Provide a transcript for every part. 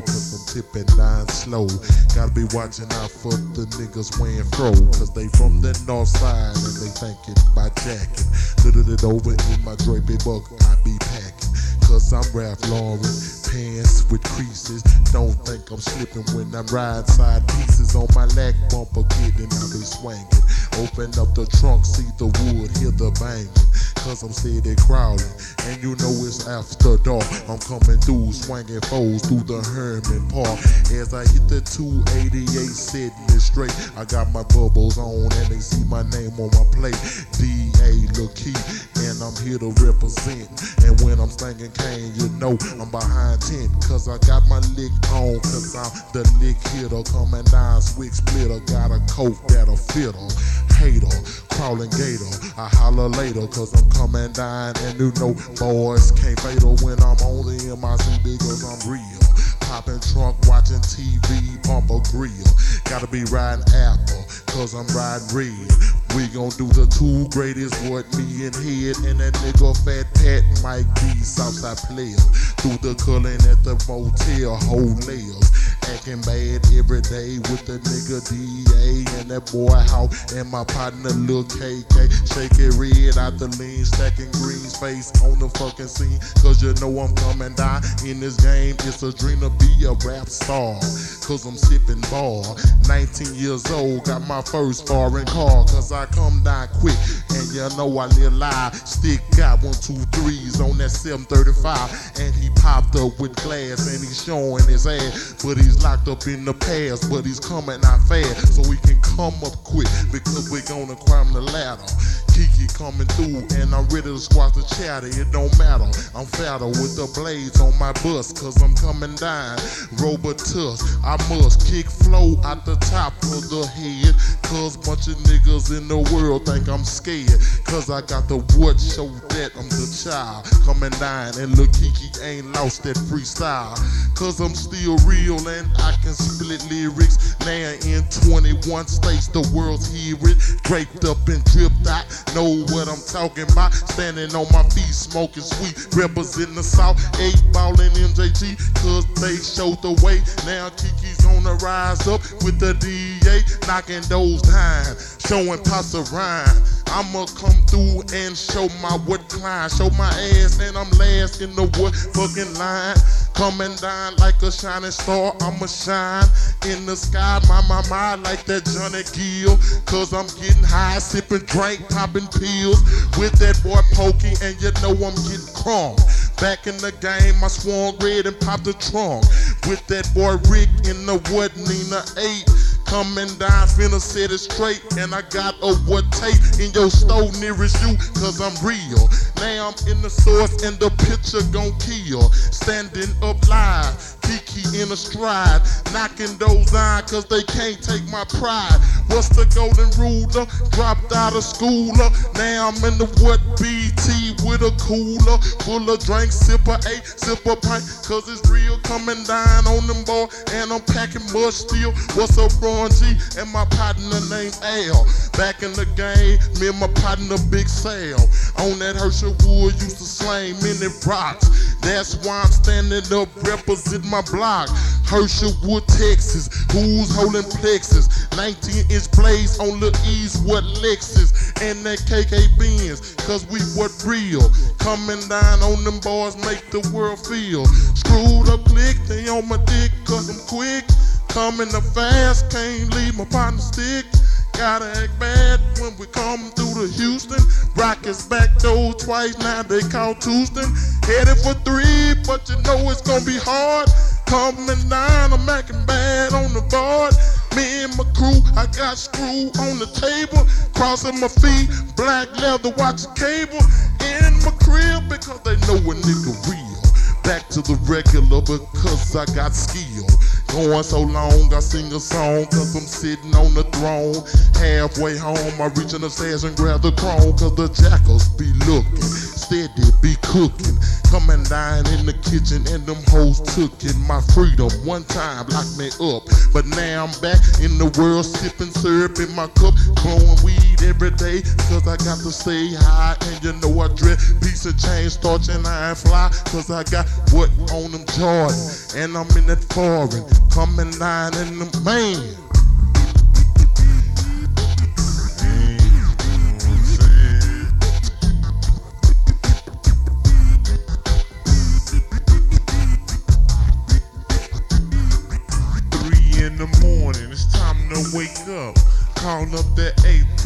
cause I'm tipping down slow. Gotta be watching out for the niggas wearing fro, cause they from the north side and they thinking by jacking. Little it over in my drapey buck, I be packing. Cause I'm Ralph Lauren, pants with creases. Don't think I'm slipping when I'm riding side pieces on my leg bumper, kidding, I be swinging. Open up the trunk, see the wood, hear the banging. Cause I'm steady crawling, and you know it's after dark. I'm coming through, swinging foes through the Hermann Park. As I hit the 288, sitting it straight. I got my bubbles on, and they see my name on my plate. D.A. Key, and I'm here to represent. And when I'm slanging cane, you know I'm behind 10. Cause I got my lick on, cause I'm the lick hitter. Coming down, swig splitter. Got a coat that'll fit her. Hater, crawling gator. I holler later, cause I'm coming down. And you know, boys can't fatal when I'm on the MIC because I'm real. Popping trunk, watching TV, bumper grill. Gotta be riding Apple, cause I'm riding red. We gon' do the two greatest, what me and head. And that nigga Fat Pat might be Southside player. Through the culling at the motel, whole layers. Acting bad every day with the nigga DA and that boy how and my partner Lil KK. Shake it red out the lean, stacking greens, face on the fucking scene. Cause you know I'm coming down in this game. It's a dream to be a rap star. Cause I'm sipping bar. 19 years old, got my first foreign car. Cause I come down quick and you know I live live. Stick got one, two, threes on that 735. And he popped up with glass and he's showing his ass. But he's locked up in the past, but he's coming out fast. So we can come up quick because we're gonna climb the ladder. Keke coming through and I'm ready to squash the chatter. It don't matter. I'm fatter with the blades on my bus cause I'm coming down. Robotus, I must kick flow out the top of the head. Cause bunch of niggas in the world think I'm scared. Cause I got the what show that I'm the child. Coming down and look Keke ain't lost that freestyle. Cause I'm still real and I can split lyrics. Now in 21 states the world's hearing. Draped up and dripped out. Know what I'm talking about. Standing on my feet, smoking sweet. Representing the South. Eight ballin' MJG. Cause they showed the way. Now Keke's on the rise up with the DA. Knocking those down. Showing of rhyme. I'ma come through and show my what climb. Show my ass and I'm last in the wood fucking line. Coming down like a shining star, I'ma shine in the sky, my my my like that Johnny Gill. Cause I'm getting high, sipping drink, popping pills with that boy Pokey, and you know I'm getting crunk. Back in the game, I swung red and popped the trunk with that boy Rick in the what Nina 8. Coming down, finna set it straight. And I got a what tape in your store nearest you, cause I'm real. Now I'm in the source and the picture gon' kill. Standing up live, Keke in a stride. Knocking those on, cause they can't take my pride. What's the golden ruler? Dropped out of schooler. Uh, now I'm in the what BT with a cooler. Full of drinks. drink, sipper eight, sipper pint. Cause it's real coming down on them boy. And I'm packing much steel. What's up, Ron G? And my partner named Al. Back in the game, me and my partner Big Sale. On that Herschel Wood, used to slang many rocks. That's why I'm standing up, represent my block. Herschel Wood, Texas. Who's holding plexus? 19 inch blades on the East, what Lexus? And that KK Benz, cause we what real. Coming down on them bars, make the world feel. Screwed up click, they on my dick, cause I'm quick. Coming up fast, can't leave my partner stick. Gotta act bad when we come through to Houston. Rockets back door twice, now they call Tuesday. Headed for three, but you know it's gonna be hard. Coming down, I'm acting bad on the board. Me and my crew, I got screw on the table. Crossing my feet, black leather, watching cable. In my crib because they know a nigga real. Back to the regular because I got skill. Going so long, I sing a song cause I'm sitting on the throne. Halfway home, I reach in the stairs and grab the chrome cause the jackals be looking. Steady be cooking. Come and dine in the kitchen and them hoes took in my freedom. One time locked me up, but now I'm back in the world sipping syrup in my cup, growing weed every day. Cause I got to stay high and you know I dread piece of chain starch and I fly. Cause I got what on them Jordan and I'm in that foreign. coming and dine in the man.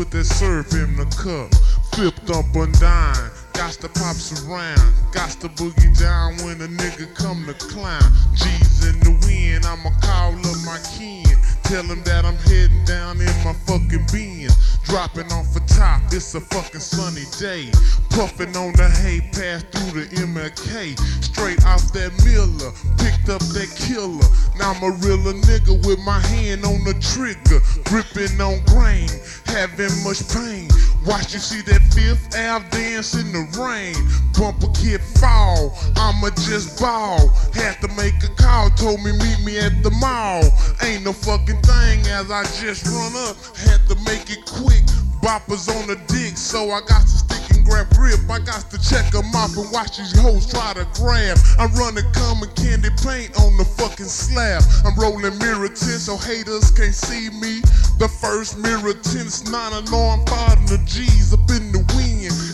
Put that syrup in the cup. Flipped up and dime. Got to pops around, got to boogie down when a nigga come to climb. G's in the wind, I'ma call up my kin. Tell him that I'm heading down in my fucking Benz. Dropping off the top, it's a fucking sunny day. Puffing on the hay, pass through the MLK. Straight off that Miller, picked up that killer. Now I'm a realer nigga with my hand on the trigger. Gripping on grain, having much pain. Watch you see that fifth Ave dance in the rain. Bumper kid fall, I'ma just ball. Had to make a call, told me meet me at the mall. Ain't no fucking thing as I just run up. Had to make it quick boppers on the dick, so I got to stick and grab grip. I got to check them off and watch these hoes try to grab. I'm running common candy paint on the fucking slab. I'm rolling mirror tint so haters can't see me. The first mirror tint's non alarm fighting the G's up in the wind.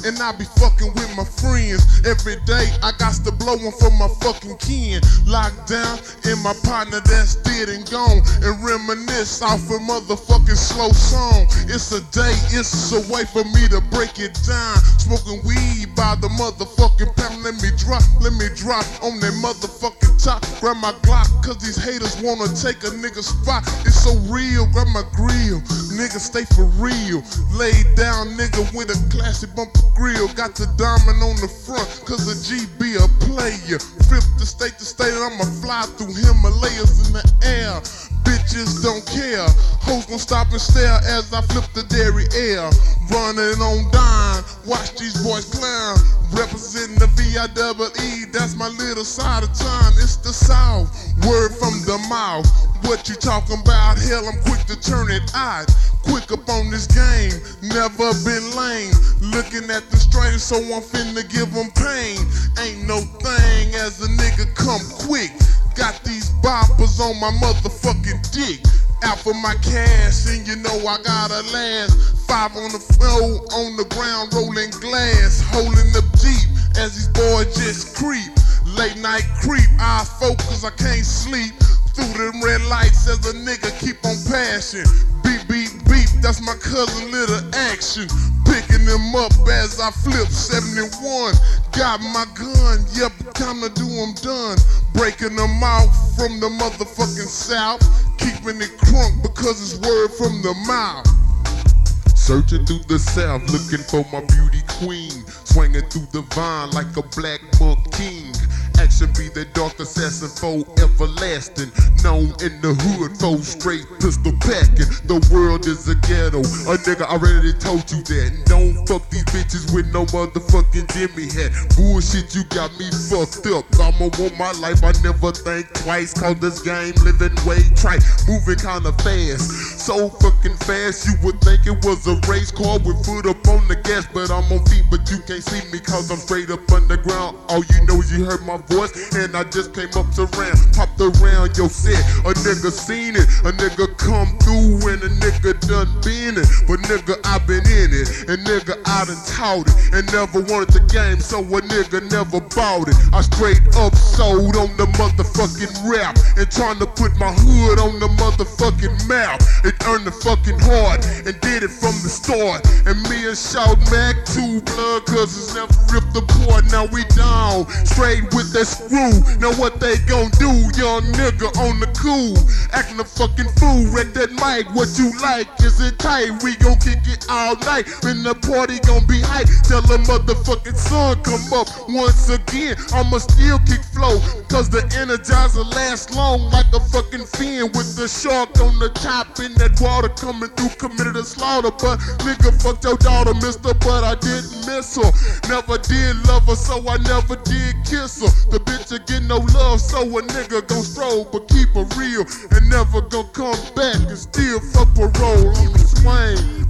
And I be fucking with my friends. Every day I got to blow one for my fucking kin. Locked down in my partner that's dead and gone. And reminisce off a motherfucking slow song. It's a day, it's a way for me to break it down. Smoking weed by the motherfucking pound. Let me drop, let me drop on that motherfucking top. Grab my Glock, cause these haters wanna take a nigga spot. It's so real, grab my grill. Nigga, stay for real. Laid down, nigga, with a classy bumper grill. Got the diamond on the front, cause a GB a player. Flip the state to state, I'ma fly through Himalayas in the air. Bitches don't care. Hoes gon' stop and stare as I flip the dairy air. Running on dime, watch these boys clown. Representing the VIEE, that's my little side of town. It's the South, word from the mouth. What you talking about? Hell, I'm quick to turn it out. Quick up on this game, never been lame. Looking at the strain, so I'm finna give them pain. Ain't no thing as a nigga come quick. Got these boppers on my motherfucking dick. Out for my cash, and you know I gotta last. Five on the floor, on the ground, rolling glass, holding up deep as these boys just creep. Late night creep, I focus, I can't sleep. Through them red lights as a nigga keep on passing. Beep, beep, beep, that's my cousin little action. Picking them up as I flip 71. Got my gun, yep, kinda do I'm done. Breaking them out from the motherfucking south. Keeping it crunk because it's word from the mouth. Searching through the south, looking for my beauty queen. Swinging through the vine like a black monk king action be the dark assassin foe everlasting. Known in the hood for straight pistol packing. The world is a ghetto. A nigga already told you that. Don't fuck these bitches with no motherfucking Jimmy hat. Bullshit, you got me fucked up. I'ma want my life, I never think twice. Cause this game living way trite. Moving kinda fast. So fucking fast, you would think it was a race car with foot up on the gas. But I'm on feet, but you can't see me cause I'm straight up underground. All you know is you heard my voice, and I just came up to round, popped around your set. A nigga seen it, a nigga come through, and a nigga done been it. But nigga, I been in it, and nigga, I done taught it, and never wanted the game, so a nigga never bought it. I straight up sold on the motherfucking rap, and trying to put my hood on the motherfucking map. It earned the fucking heart, and did it from the start. And me and Shout Mac, two blood cousins never ripped apart, now we down. Straight with that screw. Now what they gon' do, young nigga on the cool. Acting a fucking fool at that mic. What you like? Is it tight? We gon' kick it all night. When the party gon' be hype, tell the motherfucking sun come up once again. I'ma still kick flow, cause the energizer lasts long like a fucking fin with the shark on the top in that water coming through, committed a slaughter. But nigga, fuck your daughter, mister, but I didn't miss her. Never did love her, so I never did kiss her. The bitch again no love love, so a nigga gon' stroll, but keep it real and never gon' come back and steal for parole on the swing.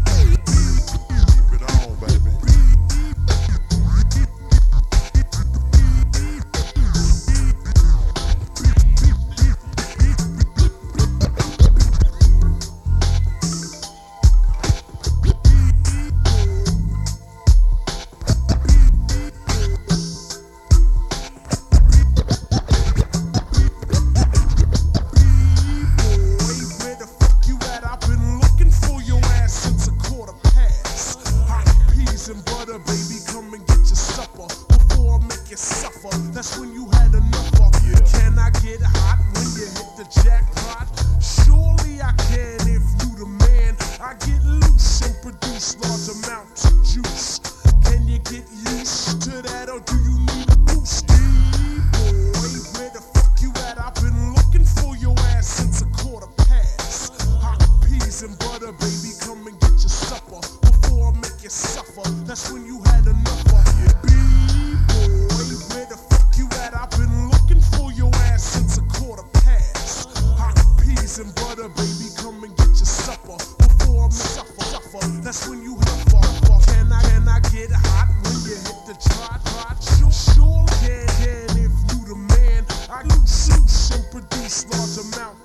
amount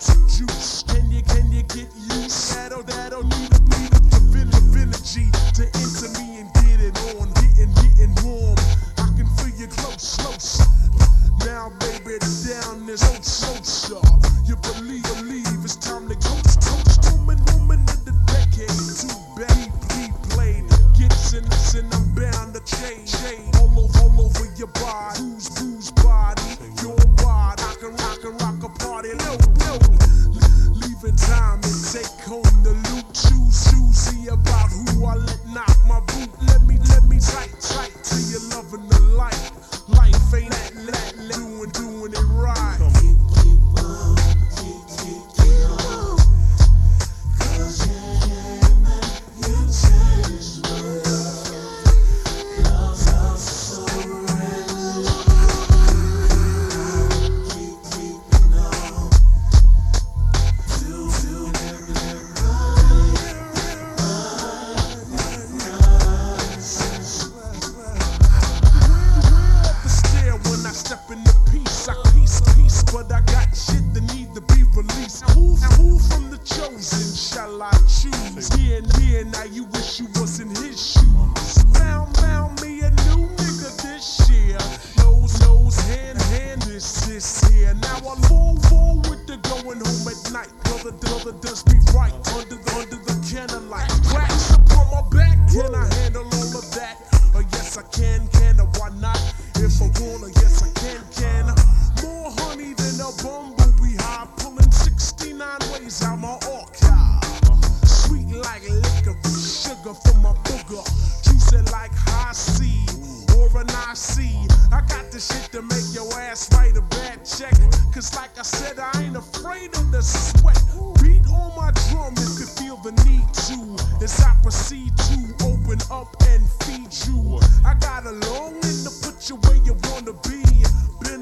Leaving time and take home the loot. Choose, choosy about who I let knock my boot. Let me, let me tight.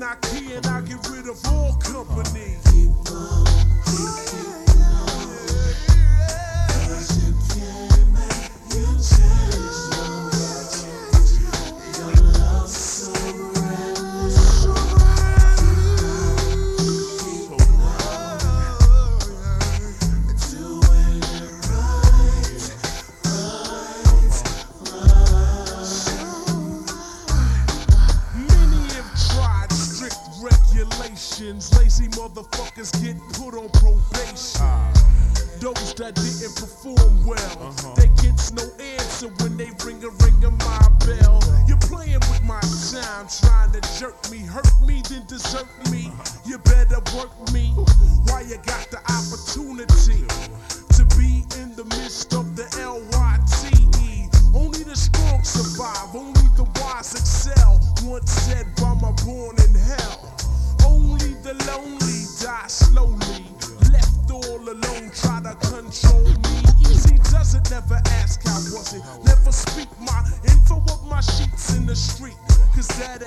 I can, I get rid of all company. motherfuckers get put on probation. Those that didn't perform well, uh-huh. they get no answer when they ring a ring of my bell. You're playing with my time, trying to jerk me, hurt me, then desert me. I wasn't. Never speak my info of my sheets in the street. Cause that